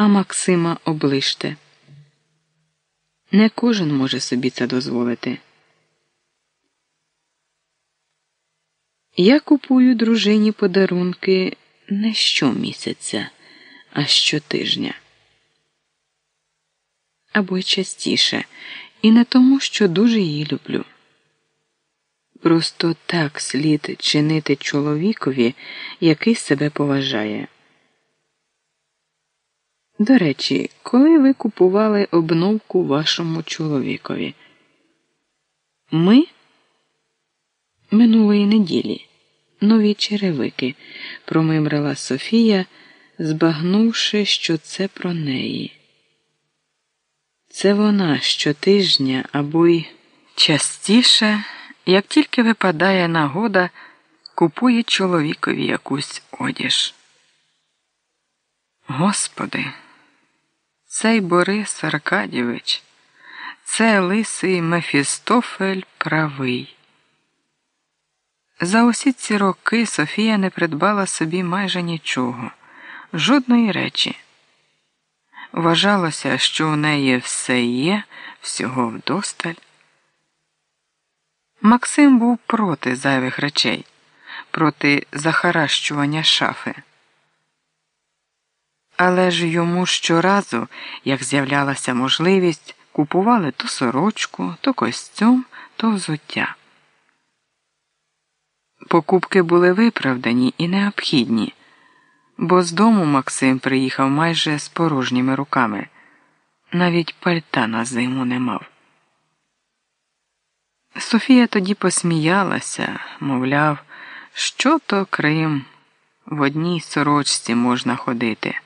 а Максима оближте. Не кожен може собі це дозволити. Я купую дружині подарунки не щомісяця, а щотижня. Або й частіше, і не тому, що дуже її люблю. Просто так слід чинити чоловікові, який себе поважає. До речі, коли ви купували обновку вашому чоловікові? Ми минулої неділі нові черевики, промимрила Софія, збагнувши, що це про неї. Це вона щотижня або й частіше, як тільки випадає нагода, купує чоловікові якусь одіж. Господи, цей Борис Аркадійович, це лисий Мефістофель правий. За усі ці роки Софія не придбала собі майже нічого, жодної речі. Вважалося, що у неї все є, всього вдосталь. Максим був проти зайвих речей, проти захаращування шафи. Але ж йому щоразу, як з'являлася можливість, купували то сорочку, то костюм, то взуття. Покупки були виправдані і необхідні, бо з дому Максим приїхав майже з порожніми руками, навіть пальта на зиму не мав. Софія тоді посміялася, мовляв, що то Крим, в одній сорочці можна ходити.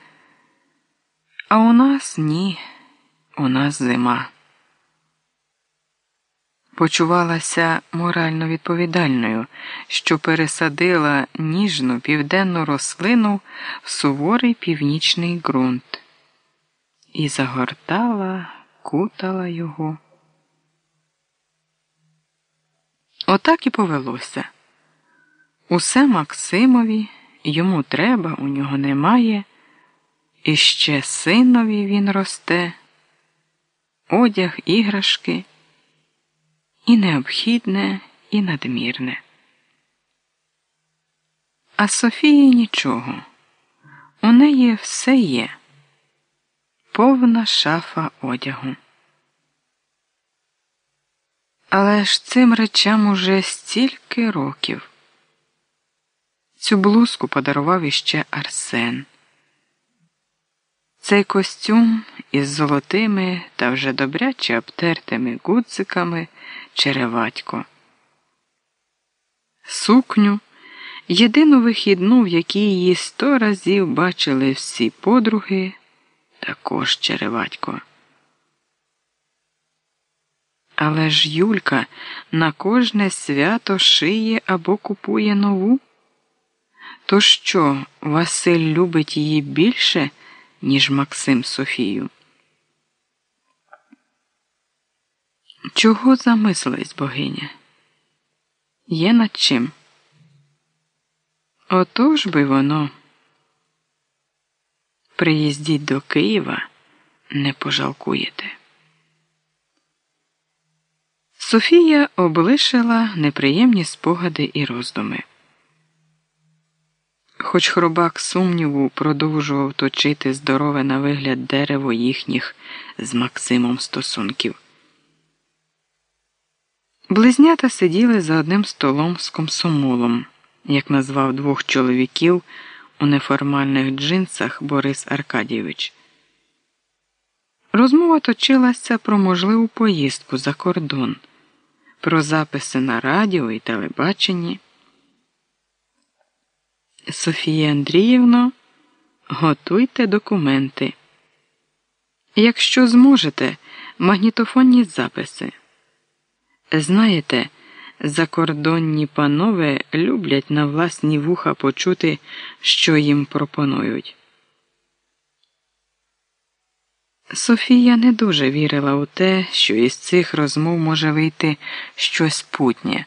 А у нас ні, у нас зима. Почувалася морально відповідальною, що пересадила ніжну південну рослину в суворий північний ґрунт і загортала, кутала його. Отак і повелося. Усе Максимові, йому треба, у нього немає, і ще синові він росте, одяг, іграшки і необхідне, і надмірне. А Софії нічого. У неї все є, повна шафа одягу. Але ж цим речам уже стільки років. Цю блузку подарував іще Арсен. Цей костюм із золотими та вже добряче обтертими гудзиками череватько. Сукню, єдину вихідну, в якій її сто разів бачили всі подруги, також череватько. Але ж Юлька на кожне свято шиє або купує нову. То що, Василь любить її більше, ніж Максим Софію? Чого замислилась богиня? Є над чим? Отож би воно. Приїздіть до Києва, не пожалкуєте. Софія облишила неприємні спогади і роздуми. Хоч хробак сумніву продовжував точити здорове на вигляд дерево їхніх з Максимом стосунків. Близнята сиділи за одним столом з комсомолом, як назвав двох чоловіків у неформальних джинсах Борис Аркадійович. Розмова точилася про можливу поїздку за кордон, про записи на радіо і телебаченні. Софія Андріївно, готуйте документи. Якщо зможете, магнітофонні записи. Знаєте, закордонні панове люблять на власні вуха почути, що їм пропонують. Софія не дуже вірила у те, що із цих розмов може вийти щось путнє,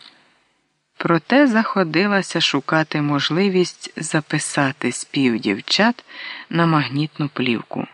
проте заходилася шукати можливість записати спів дівчат на магнітну плівку.